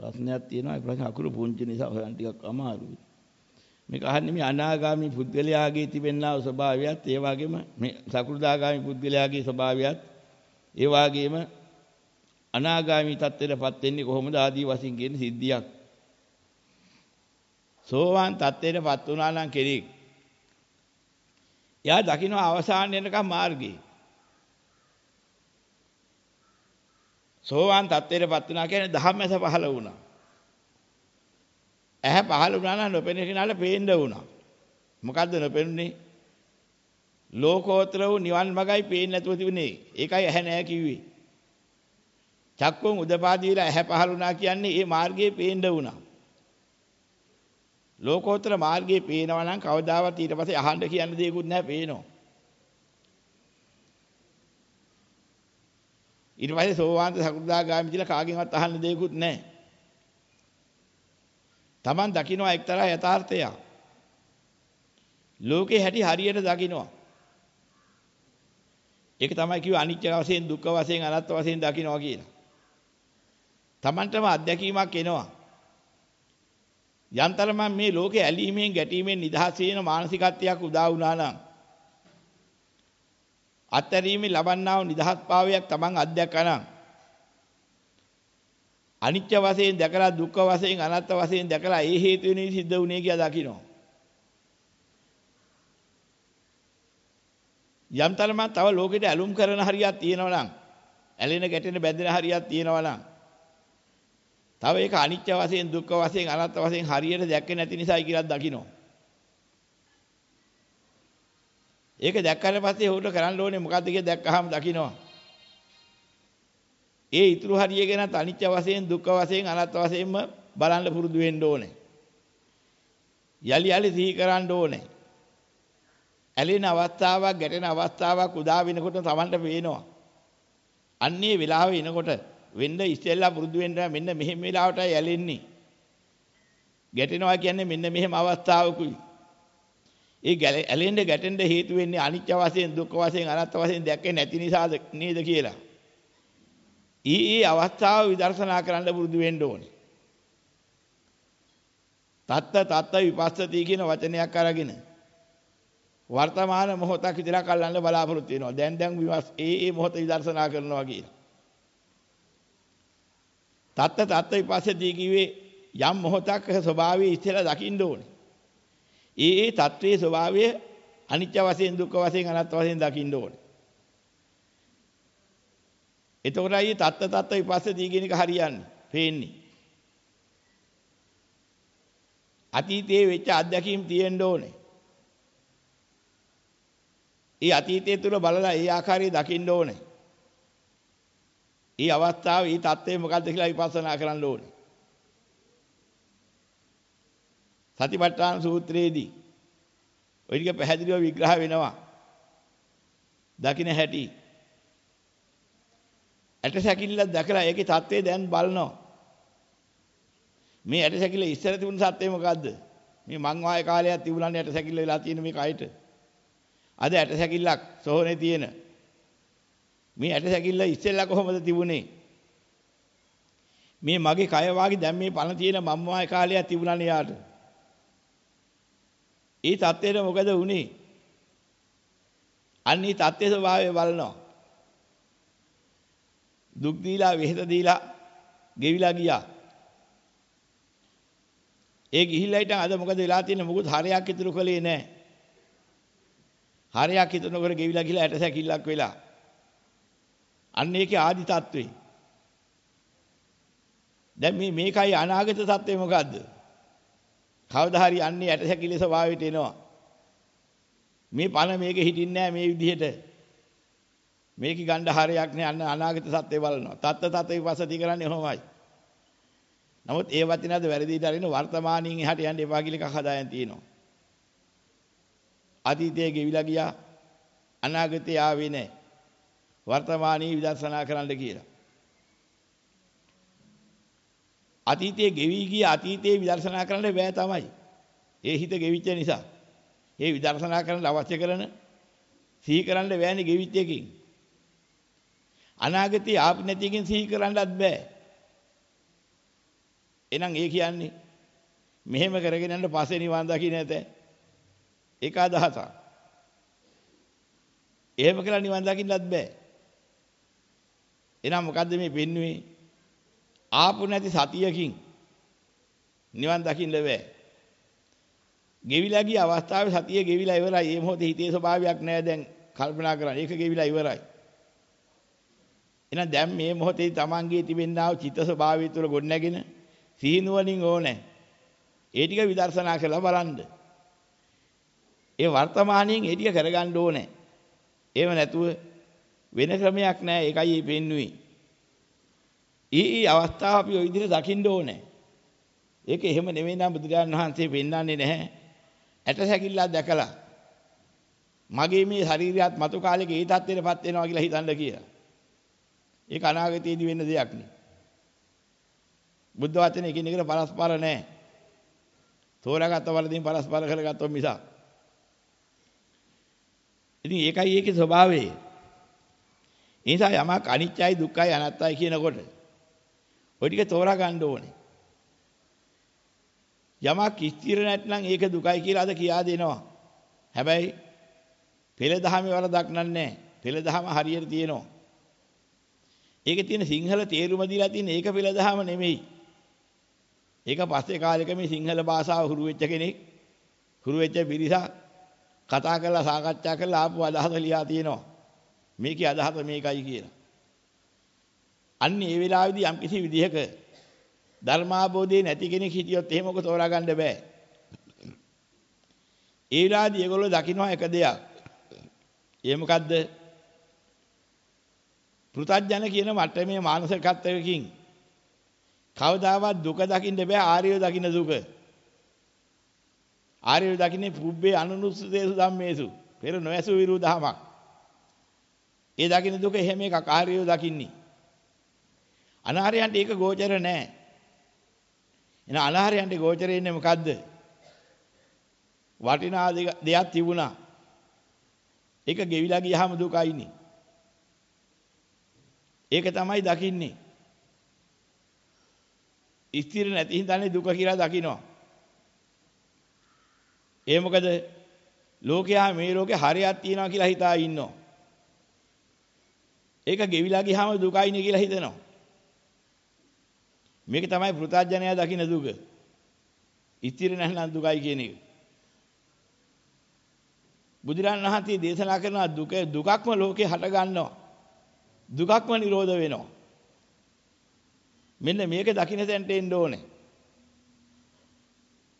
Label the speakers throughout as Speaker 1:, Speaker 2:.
Speaker 1: ප්‍රශ්නයක් තියෙනවා ඒ ප්‍රශ්න අකුරු පුංචි නිසා හොයන්න ටිකක් අමාරුයි. මේක අහන්නේ මේ අනාගාමි පුද්ගලයාගේ තිබෙනා වූ ස්වභාවයත් ඒ වගේම මේ සකෘදාගාමි පුද්ගලයාගේ ස්වභාවයත් ඒ වගේම අනාගාමි තත්ත්වයටපත් වෙන්නේ කොහොමද ආදී වශයෙන් කියන සිද්ධියක්. සෝවාන් තත්ත්වයටපත් වුණා නම් කෙනෙක් එයා දකින්න අවසාන වෙනකම් මාර්ගේ. සෝවාන් තත්ත්වයටපත් වුණා කියන්නේ ධම්මස පහළ වුණා. ඇහැ පහළ වුණා නම් නොපෙනෙන කෙනාට පේන්න වුණා. මොකද්ද නොපෙනුනේ? ලෝකෝත්තර වූ නිවන් මගයි පේන්නේ නැතුව තිබුණේ. ඒකයි ඇහැ නැහැ කිව්වේ. චක්කුන් උදපාදීලා ඇහැ පහළ වුණා කියන්නේ ඒ මාර්ගයේ පේන්න වුණා. ලෝකෝත්තර මාර්ගයේ පේනවා නම් කවදාවත් ඊට පස්සේ අහන්න කියන්න දෙයක්වත් නැහැ පේනවා. ඊට පස්සේ සෝවාන්ත සකෘදාගාමි කියලා කාගෙන්වත් අහන්න දෙයක්වත් නැහැ. Taman දකින්නවා එක්තරා යථාර්ථයක්. ලෝකේ හැටි හරියට දකින්නවා. ඒක තමයි කිව්ව අනිත්‍ය වශයෙන් දුක්ඛ වශයෙන් අනාත්ම වශයෙන් දකින්නවා කියලා. Tamanටම අත්දැකීමක් එනවා. යන්තරම මේ ලෝකේ ඇලීමෙන් ගැටීමෙන් නිදහස් වෙන මානසිකත්වයක් උදා වුණා නම් අත්තරීමේ ලබන්නා වූ නිදහස් භාවයක් Taman අත්දැකනනම් අනිත්‍ය වශයෙන් දැකලා දුක්ඛ වශයෙන් අනාත්ම වශයෙන් දැකලා ඒ හේතු වෙනුයි සිද්ධ වුනේ කියලා දකිනවා. යම් තරමක් තව ලෝකෙට ඇලුම් කරන හරියක් තියෙනවා නම් ඇලෙන ගැටෙන බැඳෙන හරියක් තියෙනවා නම් තව ඒක අනිත්‍ය වශයෙන් දුක්ඛ වශයෙන් අනාත්ම වශයෙන් හරියට දැක්කේ නැති නිසායි කියලා දකිනවා. ඒක දැක්කට පස්සේ උඩ කරන්න ඕනේ මොකද්ද කියලා දැක්කහම දකිනවා. ඒ ඊතුරු හරිය ගැන අනිත්‍ය වශයෙන් දුක්ඛ වශයෙන් අනාත්ම වශයෙන්ම බලන්න පුරුදු වෙන්න ඕනේ. යලි යලි සිහි කරන්න ඕනේ. ඇලෙන අවස්ථාවක් ගැටෙන අවස්ථාවක් උදා වෙනකොට Tamanට පේනවා. අන්නේ වෙලාවෙ එනකොට වෙන්න ඉස්සෙල්ලා පුරුදු වෙන්න මෙන්න මෙහෙම වෙලාවටයි ඇලෙන්නේ. ගැටෙනවා කියන්නේ මෙන්න මෙහෙම අවස්ථාවකුයි. ඒ ඇලෙන්න ගැටෙන්න හේතු වෙන්නේ අනිත්‍ය වශයෙන් දුක්ඛ වශයෙන් අනාත්ම වශයෙන් දැක්කේ නැති නිසාද නේද කියලා. ඊ ඊ අවස්ථාව විදර්ශනා කරන්න පුරුදු වෙන්න ඕනේ. තත්ත තත්ත විපස්සති කියන වචනයක් අරගෙන වර්තමාන මොහොතක් විතර කල්ලන්න බලාපොරොත්තු වෙනවා. දැන් දැන් ඒ ඒ මොහොත විදර්ශනා කරනවා කියලා. තත්ත තත්ත විපස්සති කිව්වේ යම් මොහොතක් ස්වභාවය ඉස්සෙල්ලා දකින්න ඕනේ. ඒ ඒ තත්ත්වයේ ස්වභාවය අනිත්‍ය වශයෙන් දුක්ඛ වශයෙන් අනාත්ම වශයෙන් දකින්න ඕනේ. එතකොටයි තත්ත තත්ත විපස්සදී කියන එක හරියන්නේ. පේන්නේ. අතීතයේ වෙච්ච අත්දැකීම් තියෙන්න ඕනේ. ඒ අතීතය තුල බලලා ඒ ආකාරයේ දකින්න ඕනේ. ඒ අවස්ථාව, ඒ தත්ත්වය මොකද්ද කියලා විපස්සනා කරන්න ඕනේ. සතිපට්ඨාන සූත්‍රයේදී ඔය ටික පැහැදිලිව විග්‍රහ වෙනවා. දකින්න හැටි ඇට සැකිල්ලක් දැකලා ඒකේ தත්ත්වය දැන් බලනවා. මේ ඇට සැකිල්ල ඉස්සර තිබුණ සත්‍යය මොකද්ද? මේ මං වායේ කාලයක් තිබුණානේ ඇට සැකිල්ල වෙලා තියෙන මේ කයට. අද ඇට සැකිල්ලක් සෝහනේ තියෙන. මේ ඇට සැකිල්ල ඉස්සෙල්ලා කොහොමද තිබුණේ? මේ මගේ කය වාගේ දැන් මේ පණ තියෙන මම් වායේ කාලයක් තිබුණානේ යාට. ඒ தත්ත්වයට මොකද වුනේ? අන්නේ தත්ත්වයේ ස්වභාවය බලනවා. දුක් දීලා වෙහෙත දීලා ගෙවිලා ගියා. ඒ ගිහිල්ලා හිටන් අද මොකද වෙලා තියෙන්නේ මොකුත් හරයක් ඉතුරු කළේ නැහැ. හරයක් ඉතුරු නොකර ගෙවිලා ගිහලා ඇට සැකිල්ලක් වෙලා. අන්න ඒකේ ආදි තත්වේ. දැන් මේ මේකයි අනාගත තත්වේ මොකද්ද? කවදා හරි අන්නේ ඇට සැකිලි ස්වභාවයට එනවා. මේ පණ මේකේ හිටින්නේ නැහැ මේ විදිහට. මේකේ ගණ්ඩ හරයක් නෑ අන්න අනාගත සත්‍ය බලනවා. තත්ත තත් විපස්සති කරන්නේ ඔහොමයි. නමුත් ඒ වචනද වැරදිට අරින වර්තමානයෙන් එහාට යන්න එපා කියලා එකක් හදායන් තියෙනවා. අතීතයේ ගෙවිලා ගියා අනාගතේ ආවේ නෑ. වර්තමානයේ විදර්ශනා කරන්න කියලා. අතීතයේ ගෙවි ගිය අතීතයේ විදර්ශනා කරන්න බෑ තමයි. ඒ හිත ගෙවිච්ච නිසා. ඒ විදර්ශනා කරන්න අවශ්‍ය කරන සිහි කරන්න බෑනේ ගෙවිච්ච එකකින්. අනාගතේ ආපු නැති එකෙන් සිහි කරන්නත් බෑ. එහෙනම් ඒ කියන්නේ මෙහෙම කරගෙන යන්න පස්සේ නිවන් දකින්න නැත. ඒක අදහසක්. එහෙම කියලා නිවන් දකින්නත් බෑ. එහෙනම් මොකද්ද මේ පෙන්වුවේ? ආපු නැති සතියකින් නිවන් දකින්න බෑ. ගෙවිලා ගිය අවස්ථාවේ සතිය ගෙවිලා ඉවරයි. ඒ මොහොතේ හිතේ ස්වභාවයක් නැහැ දැන් කල්පනා කරන්න. ඒක ගෙවිලා ඉවරයි. එහෙනම් දැන් මේ මොහොතේ Tamanගේ තිබෙනා වූ චිත්ත ස්වභාවය තුළ ගොඩනැගෙන සීනුවණින් ඕනේ. ඒ ටික විදර්ශනා කරලා බලන්න. ඒ වර්තමානයෙන් ඒ ටික කරගන්න ඕනේ. එහෙම නැතුව වෙන ක්‍රමයක් නැහැ. ඒකයි මේ පෙන්වුවේ. ඊ ඊ අවස්ථාව අපි ওই විදිහට දකින්න ඕනේ. ඒක එහෙම නෙවෙයි නම් බුදුරජාණන් වහන්සේ පෙන්වන්නේ නැහැ. ඇට සැකිල්ලක් දැකලා මගේ මේ ශරීරයත් මතු කාලෙක ඒ තත්ත්වෙටපත් වෙනවා කියලා හිතන්න කියලා. ඒක අනාගතයේදී වෙන්න දෙයක් නේ. බුද්ධ වචනේ එකිනෙකට පරස්පර නැහැ. තෝරාගත්ත වලදීන් පරස්පර කරගත්තොත් මිසක්. ඉතින් ඒකයි ඒකේ ස්වභාවය. ඒ නිසා යමක් අනිත්‍යයි දුක්ඛයි අනාත්තයි කියනකොට ඔය ටික තෝරා ගන්න ඕනේ. යමක් ස්ථිර නැත්නම් ඒක දුකයි කියලා අද කියා දෙනවා. හැබැයි පෙළ දහමේ වරදක් නන්නේ. පෙළ දහම හරියට තියෙනවා. ඒකේ තියෙන සිංහල තේරුම දීලා තියෙන ඒක පෙළ දහම නෙමෙයි. ඒක පස්සේ කාලෙක මේ සිංහල භාෂාව හුරු වෙච්ච කෙනෙක් හුරු වෙච්ච පිරිසක් කතා කරලා සාකච්ඡා කරලා ආපු අදහස ලියා තියෙනවා. මේකේ අදහස මේකයි කියලා. අන්න ඒ වෙලාවේදී යම් කිසි විදිහක ධර්මාබෝධය නැති කෙනෙක් හිටියොත් එහෙම ඔක තෝරා ගන්න බෑ. ඒ වෙලාවේදී ඒගොල්ලෝ දකින්න එක දෙයක්. ඒ මොකද්ද? පෘථජන කියන මට්ටමේ මානසිකත්වයකින් කවදාවත් දුක දකින්න බෑ ආර්යව දකින්න දුක. ආර්යව දකින්නේ පුබ්බේ අනුනුස්සතේසු ධම්මේසු. පෙර නොයසු විරුදහමක්. ඒ දකින්න දුක එහෙම එකක් ආර්යව දකින්නේ. අනාර්යයන්ට ඒක ගෝචර නෑ. එන අනාර්යයන්ට ගෝචර ඉන්නේ මොකද්ද? වටිනා දෙයක් තිබුණා. ඒක ගෙවිලා ගියාම දුකයිනේ. ඒක තමයි දකින්නේ. ස්ථිර නැති හින්දානේ දුක කියලා දකිනවා. ඒ මොකද ලෝකයා මේ ලෝකේ හරියක් තියනවා කියලා හිතා ඉන්නවා. ඒක ගෙවිලා ගියාම දුකයිනේ කියලා හිතනවා. මේක තමයි පෘථජනයා දකින්න දුක. ස්ථිර නැත්නම් දුකයි කියන එක. බුදුරන් වහන්සේ දේශනා කරන දුක දුකක්ම ලෝකේ හට ගන්නවා. දුකක්ම නිරෝධ වෙනවා. මෙන්න මේක දකින්න තැනට එන්න ඕනේ.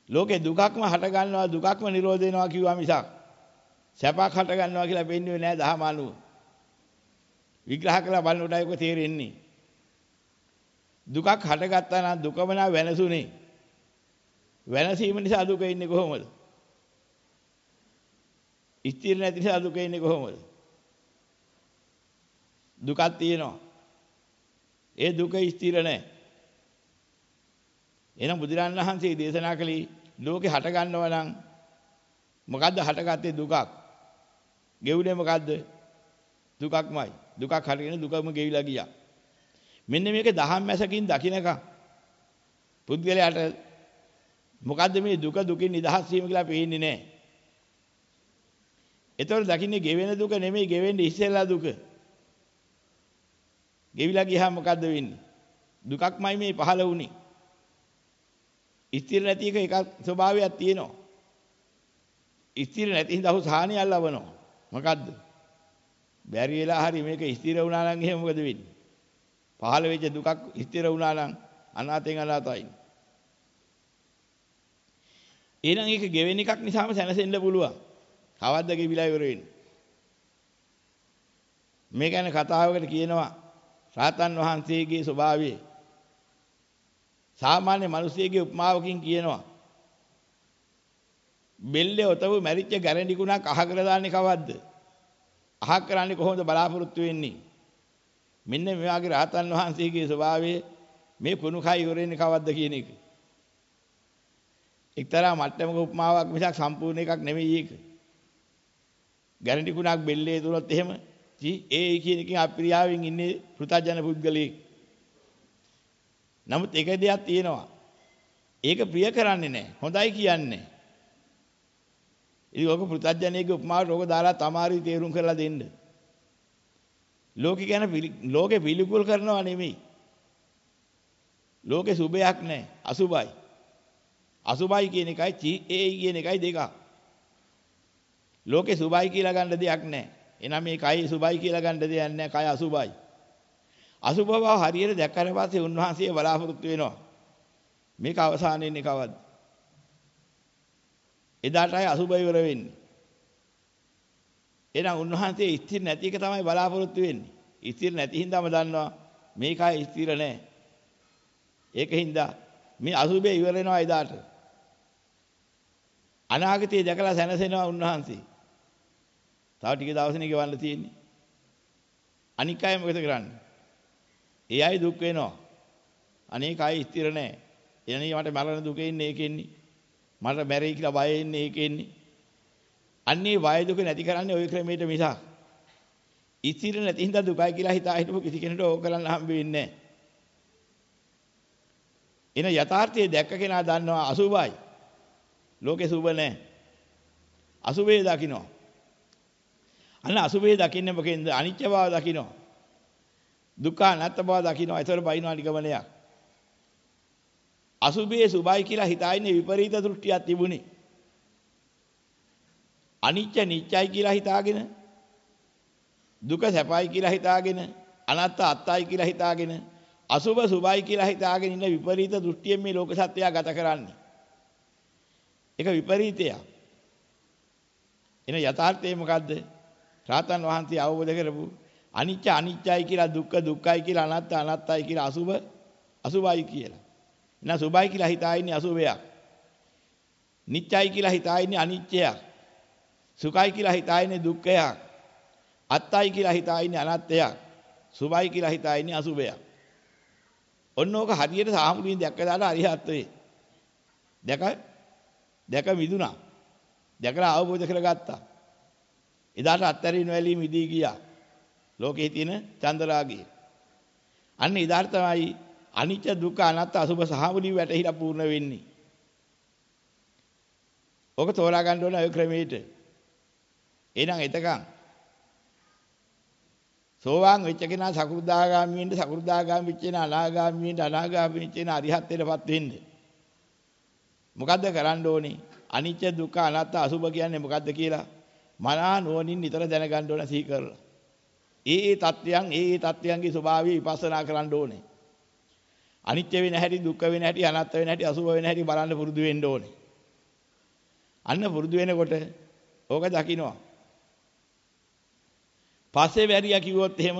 Speaker 1: ලෝකේ දුකක්ම හට ගන්නවා දුකක්ම නිරෝධ වෙනවා කිව්වා මිසක් සැපක් හට ගන්නවා කියලා පෙන්වන්නේ නැහැ දහම අනුව. විග්‍රහ කරලා බලනකොටයි ඔක තේරෙන්නේ. දුකක් හටගත්තා නම් දුකම නා වෙනසුනේ. වෙනසීම නිසා දුක ඉන්නේ කොහොමද? ස්ථිර නැති නිසා දුක ඉන්නේ කොහොමද? දුකක් තියෙනවා. ඒ දුක ස්ථිර නැහැ. එහෙනම් බුදුරන් වහන්සේ දේශනා කළේ ලෝකේ හට ගන්නව නම් මොකද්ද හටගත්තේ දුකක්. ගෙවුනේ මොකද්ද? දුකක්මයි. දුකක් හටගෙන දුකම ගෙවිලා ගියා. මෙන්න මේක දහම් මැසකින් දකින්නකම් පුද්ගලයාට මොකද්ද මේ දුක දුකින් නිදහස් වීම කියලා පේන්නේ නැහැ. ඒතකොට දකින්නේ ගෙවෙන දුක නෙමෙයි ගෙවෙන්නේ ඉස්සෙල්ලා දුක. ගෙවිලා ගියාම මොකද්ද වෙන්නේ? දුකක්මයි මේ පහළ වුනේ. ස්ථිර නැති එක එකක් ස්වභාවයක් තියෙනවා. ස්ථිර නැති හින්දා ඔහු සාහනියක් ලබනවා. මොකද්ද? බැරි වෙලා හරි මේක ස්ථිර වුණා නම් එහෙම මොකද වෙන්නේ? පහළ වෙච්ච දුකක් ස්ථිර වුණා නම් අනාතෙන් අනාතයි. එහෙනම් ඒක ගෙවෙන එකක් නිසාම සැනසෙන්න පුළුවන්. කවද්ද ගෙවිලා ඉවර වෙන්නේ? මේ ගැන කතාවකට කියනවා රාතන් වහන්සේගේ ස්වභාවය සාමාන්‍ය මිනිසියෙගේ උපමාවකින් කියනවා බෙල්ලේ ඔතව මැරිච්ච ගැරන්ඩි කුණක් අහකර දාන්නේ කවද්ද අහක් කරන්නේ කොහොමද බලාපොරොත්තු වෙන්නේ මෙන්න මේ වගේ රාතන් වහන්සේගේ ස්වභාවය මේ කුණු කයි ඉවරෙන්නේ කවද්ද කියන එක එක්තරා මට්ටමක උපමාවක් මිසක් සම්පූර්ණ එකක් නෙමෙයි ඒක ගැරන්ටි කුණක් බෙල්ලේ දුරොත් එහෙම ඒ කියන එකෙන් අප්‍රියාවෙන් ඉන්නේ පෘථජන පුද්ගලයෙක්. නමුත් එක දෙයක් තියෙනවා. ඒක ප්‍රිය කරන්නේ නැහැ. හොඳයි කියන්නේ. ඉතින් ඔක පෘථජ්ජනයේ උපමාවට ඕක දාලා තමාරි තේරුම් කරලා දෙන්න. ලෝකේ ගැන ලෝකේ පිළිකුල් කරනවා නෙමෙයි. ලෝකේ සුභයක් නැහැ අසුභයි. අසුභයි කියන එකයි චී ඒ කියන එකයි දෙකක්. ලෝකේ සුභයි කියලා ගන්න දෙයක් නැහැ. එනනම් මේ කයි සුභයි කියලා ගන්න දෙයක් නැහැ. කය අසුභයි. අසුභ බව හරියට දැක්කට පස්සේ උන්වහන්සේ බලාපොරොත්තු වෙනවා. මේක අවසාන වෙන්නේ කවද්ද? එදාටයි අසුභ ඉවර වෙන්නේ. එහෙනම් උන්වහන්සේ ස්ථිර නැති එක තමයි බලාපොරොත්තු වෙන්නේ. ස්ථිර නැති හින්දාම දන්නවා මේකයි ස්ථිර නැහැ. ඒකින්ද මේ අසුභය ඉවර වෙනවා එදාට. අනාගතයේ දැකලා සැනසෙනවා උන්වහන්සේ. තව ටික දවසනේ ගෙවන්න තියෙන්නේ. අනික් අය මොකද කරන්නේ? ඒ අය දුක් වෙනවා. අනේ කයි ස්ථිර නැහැ. එනේ මට මරණ දුක ඉන්නේ ඒකෙන්නේ. මට මැරෙයි කියලා බය ඉන්නේ ඒකෙන්නේ. අන්නේ වය දුක නැති කරන්නේ ওই ක්‍රමයට මිසක්. ස්ථිර නැති හින්දා දුකයි කියලා හිතා හිටපු කිසි කෙනෙකුට ඕක කරන්න හම්බ වෙන්නේ නැහැ. එන යථාර්ථයේ දැක්ක කෙනා දන්නවා අසුභයි. ලෝකේ සුභ නැහැ. අසුභේ දකින්නවා. අන්න අසුභේ දකින්නේ මොකෙන්ද? අනිත්‍ය බව දකින්නවා. දුක්ඛ අනාත්ම බව දකින්නවා. ඒතර බයිනවා නිගමනයක්. අසුභයේ සුභයි කියලා හිතා ඉන්නේ විපරීත දෘෂ්ටියක් තිබුණේ. අනිත්‍ය නිත්‍යයි කියලා හිතාගෙන දුක සැපයි කියලා හිතාගෙන අනාත්ත අත්තයි කියලා හිතාගෙන අසුභ සුභයි කියලා හිතාගෙන ඉන්න විපරීත දෘෂ්ටියෙන් මේ ලෝක සත්‍යය ගත කරන්නේ. ඒක විපරීතයක්. එන යථාර්ථය මොකද්ද? රාතන් වහන්සේ අවබෝධ කරපු අනිත්‍ය අනිත්‍යයි කියලා දුක්ඛ දුක්ඛයි කියලා අනාත්ත අනාත්තයි කියලා අසුභ අසුභයි කියලා. එහෙනම් සුභයි කියලා හිතා ඉන්නේ අසුභයක්. නිත්‍යයි කියලා හිතා ඉන්නේ අනිත්‍යයක්. සුඛයි කියලා හිතා ඉන්නේ දුක්ඛයක්. අත්තයි කියලා හිතා ඉන්නේ අනාත්මයක්. සුභයි කියලා හිතා ඉන්නේ අසුභයක්. ඔන්න ඕක හරියට සාමුලින් දැක්ක දාලා අරිහත් වේ. දැක දැක මිදුණා. දැකලා අවබෝධ කරගත්තා. එදාට අත්තරින් වැලී මිදී ගියා. ලෝකේ තියෙන චන්දරාගය. අන්න ඉදාට තමයි අනිත්‍ය දුක්ඛ අනාත්ම අසුභ සහවලි වැටහිලා පූර්ණ වෙන්නේ. ඔක තෝරා ගන්න ඕන ඔය ක්‍රමයට. එහෙනම් එතකන් සෝවාන් වෙච්ච කෙනා සකෘදාගාමී වෙන්න සකෘදාගාමී වෙච්ච කෙනා අනාගාමී වෙන්න අනාගාමී වෙච්ච කෙනා අරිහත්ත්වයටපත් වෙන්න. මොකද්ද කරන්න ඕනේ? අනිත්‍ය දුක්ඛ අනාත්ම අසුභ කියන්නේ මොකද්ද කියලා මනා නුවණින් නිතර දැනගන්න ඕන සිහි කරලා. ඒ ඒ தත්වයන් ඒ ඒ தත්වයන්ගේ ස්වභාවය විපස්සනා කරන්න ඕනේ. අනිත්‍ය වෙන හැටි දුක්ඛ වෙන හැටි අනාත්ම වෙන හැටි අසුභ වෙන හැටි බලන්න පුරුදු වෙන්න ඕනේ. අන්න පුරුදු වෙනකොට ඕක දකින්නවා. පස්සේ වැරියා කිව්වොත් එහෙම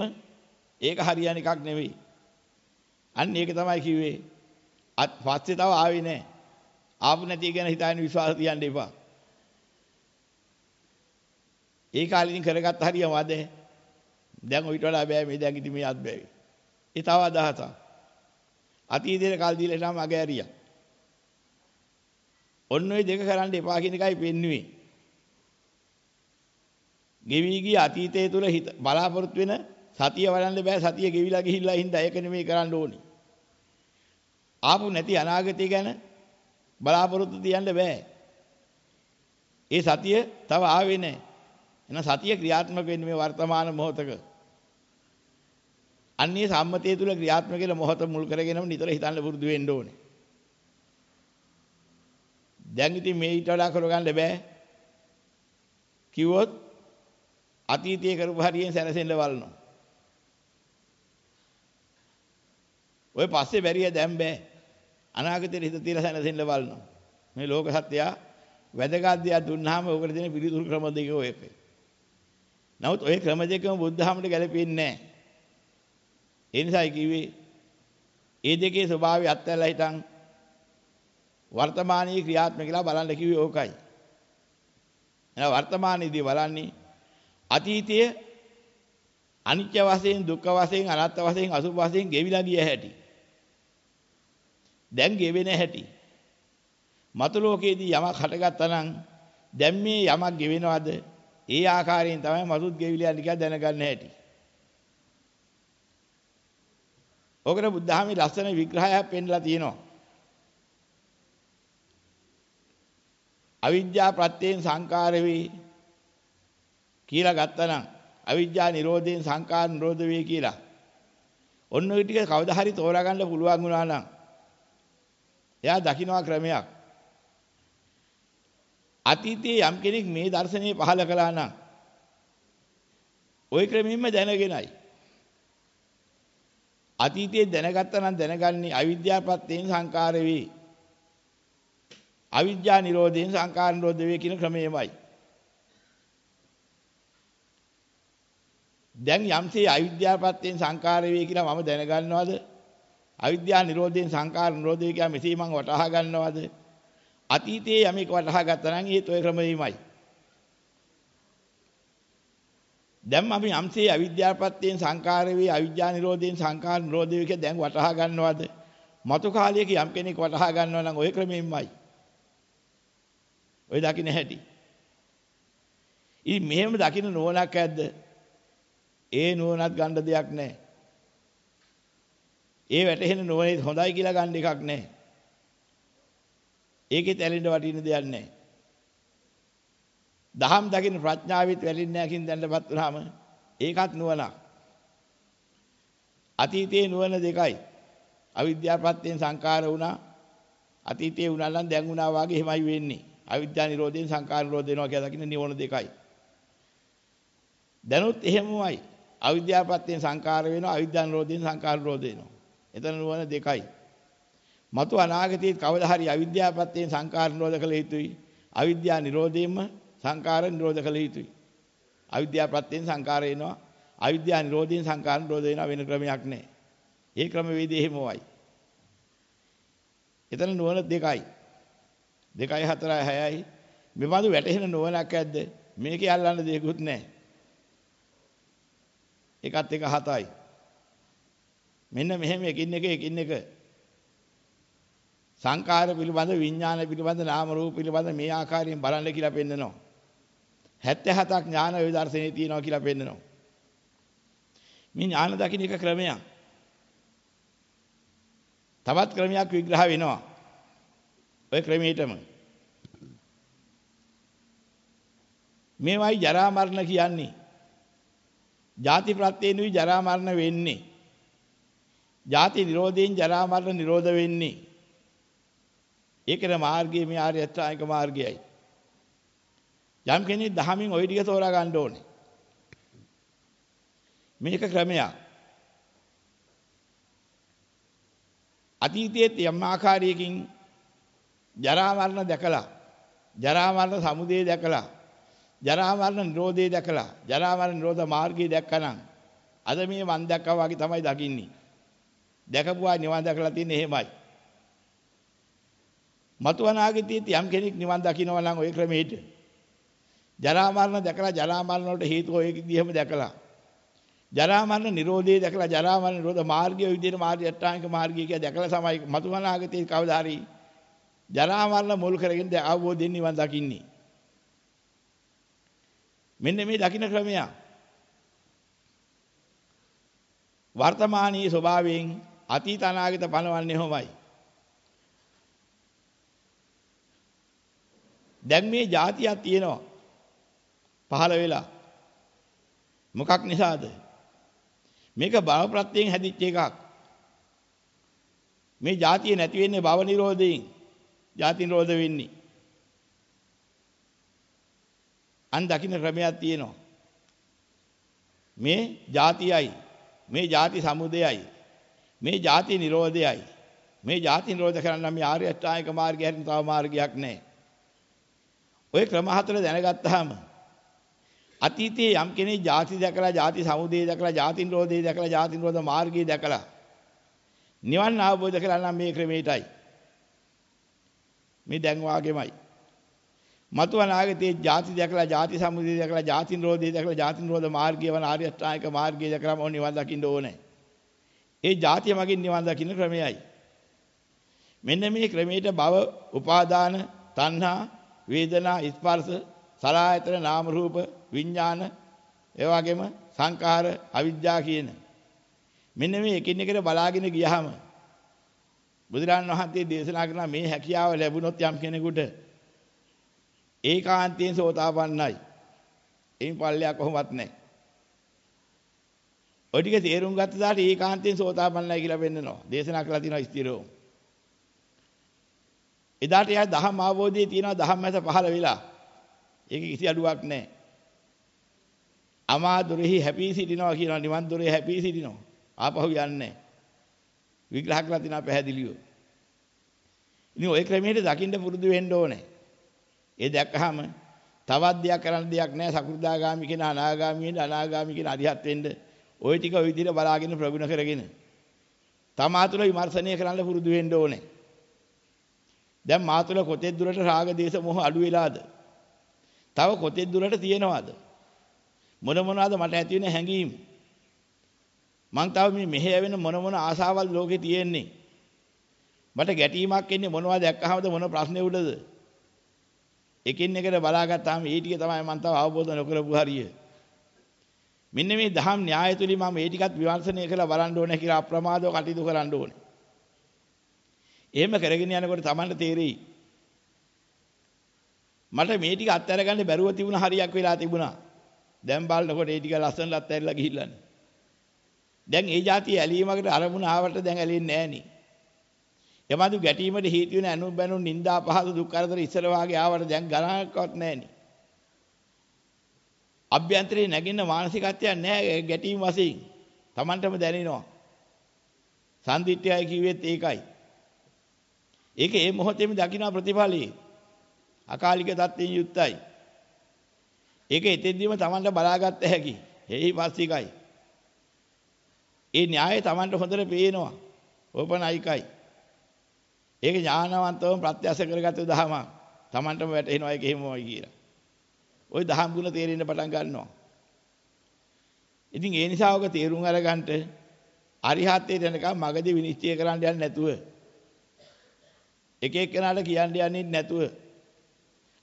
Speaker 1: ඒක හරියන එකක් නෙවෙයි. අන්න ඒක තමයි කිව්වේ. පස්සේ තව ආවේ නැහැ. ආපු නැති ගැන හිතාගෙන විශ්වාස තියන්න එපා. ඒ කාලෙකින් කරගත්ත හරියමද? දැන් ඔයිට වඩා බෑ මේ දැන් ඉතින් මේ අත් බෑවි. ඒ තව අදහසක්. අතීතයේ කල් දීලා නම් අග ඇරියා. ඔන්න ඔය දෙක කරන්න එපා කියන එකයි පෙන්වුවේ. ගෙවි ගිය අතීතය තුල හිත බලාපොරොත්තු වෙන සතිය වඩන්න බෑ සතිය ගෙවිලා ගිහිල්ලා හින්දා ඒක නෙමෙයි කරන්න ඕනේ. ආපු නැති අනාගතය ගැන බලාපොරොත්තු තියන්න බෑ. ඒ සතිය තව ආවේ නැහැ. එහෙනම් සතිය ක්‍රියාත්මක වෙන්නේ මේ වර්තමාන මොහොතක. අන්නේ සම්මතය තුල ක්‍රියාත්මක වෙන මොහොත මුල් කරගෙනම නිතර හිතන්න පුරුදු වෙන්න ඕනේ. දැන් ඉතින් මේ ඊට වඩා කරගන්න බෑ. කිව්වොත් අතීතයේ කරපු හරියෙන් සැනසෙන්න වල්නවා. ඔය පස්සේ බැරිය දැන් බෑ. අනාගතේ හිත තියලා සැනසෙන්න වල්නවා. මේ ලෝක සත්‍යය වැදගත් දෙයක් දුන්නාම ඕකට දෙන පිළිතුරු ක්‍රම දෙක ඔය එක. නමුත් ওই ක්‍රම දෙකම බුද්ධහමට ගැලපෙන්නේ නැහැ. ඒ නිසායි කිව්වේ ඒ දෙකේ ස්වභාවය අත්හැරලා හිටන් වර්තමානයේ ක්‍රියාත්මක කියලා බලන්න කිව්වේ ඕකයි. එහෙනම් වර්තමානයේදී බලන්නේ අතීතයේ අනිත්‍ය වශයෙන් දුක්ඛ වශයෙන් අනාත්ම වශයෙන් අසුභ වශයෙන් ගෙවිලා ගිය හැටි. දැන් ගෙවෙන හැටි. මතු ලෝකයේදී යමක් හටගත්තා නම් දැන් මේ යමක් ගෙවෙනවද? ඒ ආකාරයෙන් තමයි මතුත් ගෙවිලා යන්නේ කියලා දැනගන්න හැටි. ඔකට බුද්ධහමී ලස්සන විග්‍රහයක් පෙන්නලා තියෙනවා. අවිද්‍යා ප්‍රත්‍යයෙන් සංකාර වේ කියලා ගත්තනම් අවිද්‍යා නිරෝධයෙන් සංකාර නිරෝධ වේ කියලා. ඔන්න ඔය ටික කවදා හරි තෝරා ගන්න පුළුවන් වුණා නම් එයා දකින්නවා ක්‍රමයක්. අතීතයේ යම් කෙනෙක් මේ දර්ශනේ පහල කළා නම් ওই ක්‍රමෙින්ම දැනගෙනයි. අතීතයේ දැනගත්තා නම් දැනගන්නේ අවිද්‍යාවපත්යෙන් සංකාර වේ. අවිද්‍යා නිරෝධයෙන් සංකාර නිරෝධ වේ කියන ක්‍රමයමයි. දැන් යම්සේ අවිද්‍යාවපත්යෙන් සංකාර වේ කියලා මම දැනගන්නවද? අවිද්‍යා නිරෝධයෙන් සංකාර නිරෝධ වේ කියලා මෙසේ මම වටහා ගන්නවද? අතීතයේ යමෙක් වටහා ගත්තා නම් ඒත් ඔය ක්‍රමෙමයි. දැන් අපි යම්සේ අවිද්‍යාවපත්යෙන් සංකාර වේ අවිද්‍යා නිරෝධයෙන් සංකාර නිරෝධ වේ කියලා දැන් වටහා ගන්නවද? මතු කාලයක යම් කෙනෙක් වටහා ගන්නවා නම් ඔය ක්‍රමෙමයි. ඔය දකින්න හැටි. ඉතින් මෙහෙම දකින්න නුවණක් ඇද්ද? ඒ නුවණත් ගන්න දෙයක් නැහැ. ඒ වැටහෙන නුවණේ හොඳයි කියලා ගන්න එකක් නැහැ. ඒකෙත් ඇලෙන්න වටින දෙයක් නැහැ. දහම් දකින්න ප්‍රඥාවෙත් වැලින්නේ නැහැ කින් දැන්නපත් වුනහම ඒකත් නුවණක්. අතීතයේ නුවණ දෙකයි. අවිද්‍යාවපත්යෙන් සංකාර වුණා. අතීතයේ වුණා නම් දැන් වුණා වගේ එහෙමයි වෙන්නේ. අවිද්‍යා නිරෝධයෙන් සංකාර නිරෝධ වෙනවා කියලා දකින්න නිවන දෙකයි. දැනුත් එහෙමමයි. අවිද්‍යාවපත්යෙන් සංකාර වෙනවා අවිද්‍යා නිරෝධයෙන් සංකාර නිරෝධ වෙනවා. එතන නුවණ දෙකයි. මතු අනාගතයේ කවදා හරි අවිද්‍යාවපත්යෙන් සංකාර නිරෝධ කළ යුතුයි. අවිද්‍යා නිරෝධයෙන්ම සංකාර නිරෝධ කළ යුතුයි. අවිද්‍යාවපත්යෙන් සංකාර එනවා. අවිද්‍යා නිරෝධයෙන් සංකාර නිරෝධ වෙනවා වෙන ක්‍රමයක් නැහැ. ඒ ක්‍රම වේදේ එහෙමමයි. එතන නුවණ දෙකයි. 2යි 4යි 6යි මෙබඳු වැටහෙන නුවණක් ඇද්ද මේකේ අල්ලන්න දෙයක්වත් නැහැ එකත් එක 7යි මෙන්න මෙහෙම එකින් එක එකින් එක. සංකාර පිළිබඳ විඥාන පිළිබඳ නාම රූප පිළිබඳ මේ ආකාරයෙන් බලන්න කියලා පෙන්නනවා. 77ක් ඥාන වේ දර්ශනේ තියෙනවා කියලා පෙන්නනවා. මේ ඥාන දකින්න එක ක්‍රමයක්. තවත් ක්‍රමයක් විග්‍රහ වෙනවා. ඔය ක්‍රමයටම. මේවයි ජරා මරණ කියන්නේ. ජාති ප්‍රත්‍යේනුයි ජරා මරණ වෙන්නේ. ජාති නිරෝධයෙන් ජරා මරණ නිරෝධ වෙන්නේ. ඒකේ මාර්ගය මේ ආර්ය අෂ්ටාංගික මාර්ගයයි. යම් කෙනෙක් දහමින් ওই ටික තෝරා ගන්න ඕනේ. මේක ක්‍රමයක්. අතීතයේ යම් ආකාරයකින් ජරා මරණ දැකලා ජරා මරණ සමුදය දැකලා ජරා මරණ නිරෝධය දැකලා ජරා මරණ නිරෝධ මාර්ගය දැක්කනම් අද මේ මන් දැක්කා වගේ තමයි දකින්නේ. දැකපුවා නිවන් දැකලා තින්නේ එහෙමයි. මතු අනාගතයේදී යම් කෙනෙක් නිවන් දකින්නවා නම් ওই ක්‍රමෙට ජරා මරණ දැකලා ජරා මරණ වලට හේතුව ඔය විදිහම දැකලා. ජරා මරණ නිරෝධය දැකලා ජරා මරණ නිරෝධ මාර්ගය ඔය විදිහට මාර්ගය අට්ටාංගික මාර්ගය කියලා දැකලා තමයි මතු අනාගතයේ කවදා හරි ජරා මරණ මුල් කරගෙන අවබෝධයෙන් නිවන් දකින්නේ. මෙන්න මේ දකින්න ක්‍රමය වර්තමානීය ස්වභාවයෙන් අතීත අනාගත පනවන්නේ හොමයි දැන් මේ જાතියක් තියෙනවා. පහළ වෙලා. මොකක් නිසාද? මේක භව ප්‍රත්‍යයෙන් හැදිච්ච එකක්. මේ જાතිය නැති වෙන්නේ භව නිරෝධයෙන්. જાති නිරෝධ වෙන්නේ. අන් දකින්න ක්‍රමයක් තියෙනවා. මේ ಜಾතියයි මේ ಜಾති සමුදයයි මේ ಜಾති නිරෝධයයි මේ ಜಾති නිරෝධ කරන්න නම් ආර්ය අෂ්ටාංගික මාර්ගය හැටින් තව මාර්ගයක් නැහැ. ওই ක්‍රම හතර දැනගත්තාම අතීතයේ යම් කෙනෙක් ಜಾති දැකලා ಜಾති සමුදය දැකලා ಜಾති නිරෝධය දැකලා ಜಾති නිරෝධ මාර්ගය දැකලා නිවන් අවබෝධ කරලා නම් මේ ක්‍රමයටයි. මේ දැන් වාගෙමයි. මතු අනාගතයේ ಜಾති දැකලා ಜಾති සමුදය දැකලා ಜಾති නිරෝධය දැකලා ಜಾති නිරෝධ මාර්ගය වන ආර්ය අෂ්ටාංගික මාර්ගය දැකලාම ඕන නිවන් දකින්න ඕනේ. ඒ ಜಾතිය මගින් නිවන් දකින්න ක්‍රමයයි. මෙන්න මේ ක්‍රමයට භව, උපාදාන, තණ්හා, වේදනා, ස්පර්ශ, සලආයතන, නාම රූප, විඥාන, ඒ වගේම සංඛාර, අවිද්‍යා කියන මෙන්න මේ එකින් එකට බලාගෙන ගියහම බුදුරන් වහන්සේ දේශනා කරන මේ හැකියාව ලැබුණොත් යම් කෙනෙකුට ඒකාන්තයෙන් සෝතාපන්නයි. එයින් පල්ලයක් කොහොමවත් නැහැ. ඔය ටික තේරුම් ගත්ත දාට ඒකාන්තයෙන් සෝතාපන්නයි කියලා වෙන්නනවා. දේශනා කළා තියෙනවා ස්ථිරව. එදාට එයා දහම් අවබෝධයේ තියෙනවා දහම් මැද පහළ වෙලා. ඒක කිසි අඩුවක් නැහැ. අමා දොරෙහි හැපී සිටිනවා කියනවා නිවන් දොරේ හැපී සිටිනවා. ආපහු යන්නේ විග්‍රහ කරලා තිනා පැහැදිලිව. ඉතින් ওই ක්‍රමයට දකින්න පුරුදු වෙන්න ඕනේ. ඒ දැක්කහම තවත් දෙයක් කරන්න දෙයක් නැහැ සකෘදාගාමි කියන අනාගාමි වෙන්න අනාගාමි කියන අරිහත් වෙන්න. ওই ටික ওই විදිහට බලාගෙන ප්‍රගුණ කරගෙන තමා තුළ විමර්ශනය කරන්න පුරුදු වෙන්න ඕනේ. දැන් මා තුළ කොතෙක් දුරට රාග දේශ මොහ අඩු වෙලාද? තව කොතෙක් දුරට තියෙනවද? මොන මොනවාද මට ඇති වෙන හැඟීම්? මං තව මේ මෙහෙය වෙන මොන මොන ආසාවල් ලෝකේ තියෙන්නේ? මට ගැටීමක් එන්නේ මොනවද දැක්කහමද මොන ප්‍රශ්නේ උඩද? එකින් එකට බලාගත්තාම ඒ ටික තමයි මම තව අවබෝධ නොකරපු හරිය. මෙන්න මේ දහම් න්‍යාය තුලින් මම මේ ටිකත් විමර්ශනය කරලා බලන්න ඕනේ කියලා අප්‍රමාදව කටයුතු කරන්න ඕනේ. එහෙම කරගෙන යනකොට Tamanට තේරෙයි. මට මේ ටික අත්හැර ගන්න බැරුව තිබුණ හරියක් වෙලා තිබුණා. දැන් බලනකොට ඒ ටික ලස්සනට අත්හැරලා ගිහිල්ලානේ. දැන් ඒ જાතිය ඇලීමකට අරමුණ ආවට දැන් ඇලෙන්නේ නැහනේ. යමදු ගැටීමට හේතු වෙන අනු බැනු නිന്ദා පහසු දුක් කරදර ඉස්සර වාගේ ආවට දැන් ගණනක්වත් නැහැනේ. අභ්‍යන්තරේ නැගින්න මානසිකත්වයක් නැහැ ගැටීම් වශයෙන්. Tamanටම දැනෙනවා. සම්දිත්‍යයි කිව්වෙත් ඒකයි. ඒක ඒ මොහොතේම දකින්න ප්‍රතිඵලී. අකාලික தත්ත්වයෙන් යුක්තයි. ඒක එතෙන්දීම Tamanට බලාගත්ත හැකි. එහි පස්සිකයි. ඒ න්‍යායය Tamanට හොඳට පේනවා. ඕපනයිකයි. ඒක ඥානවන්තවම ප්‍රත්‍යක්ෂ කරගත්තු දහම. Tamanටම වැටහෙනවා ඒක එහෙමමයි කියලා. ওই දහම් ගුණ තේරෙන්න පටන් ගන්නවා. ඉතින් ඒ නිසා ඔක තේරුම් අරගන්න අරිහත්ත්වයට යනකම් මගදී විනිශ්චය කරන්න යන්නේ නැතුව එක එක්කෙනාට කියන්න යන්නේ නැතුව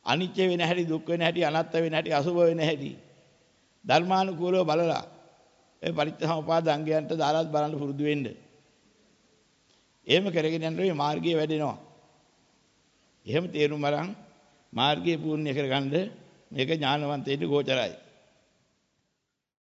Speaker 1: අනිත්‍ය වෙන හැටි දුක් වෙන හැටි අනාත්ම වෙන හැටි අසුභ වෙන හැටි ධර්මානුකූලව බලලා ඒ පරිත්‍යාසෝපාද අංගයන්ට දාලාත් බලන්න පුරුදු වෙන්න. එහෙම කරගෙන යනකොට මේ මාර්ගය වැඩෙනවා. එහෙම තේරුම් අරන් මාර්ගය පූර්ණ්‍ය කරගන්න මේක ඥානවන්තයෙට ගෝචරයි.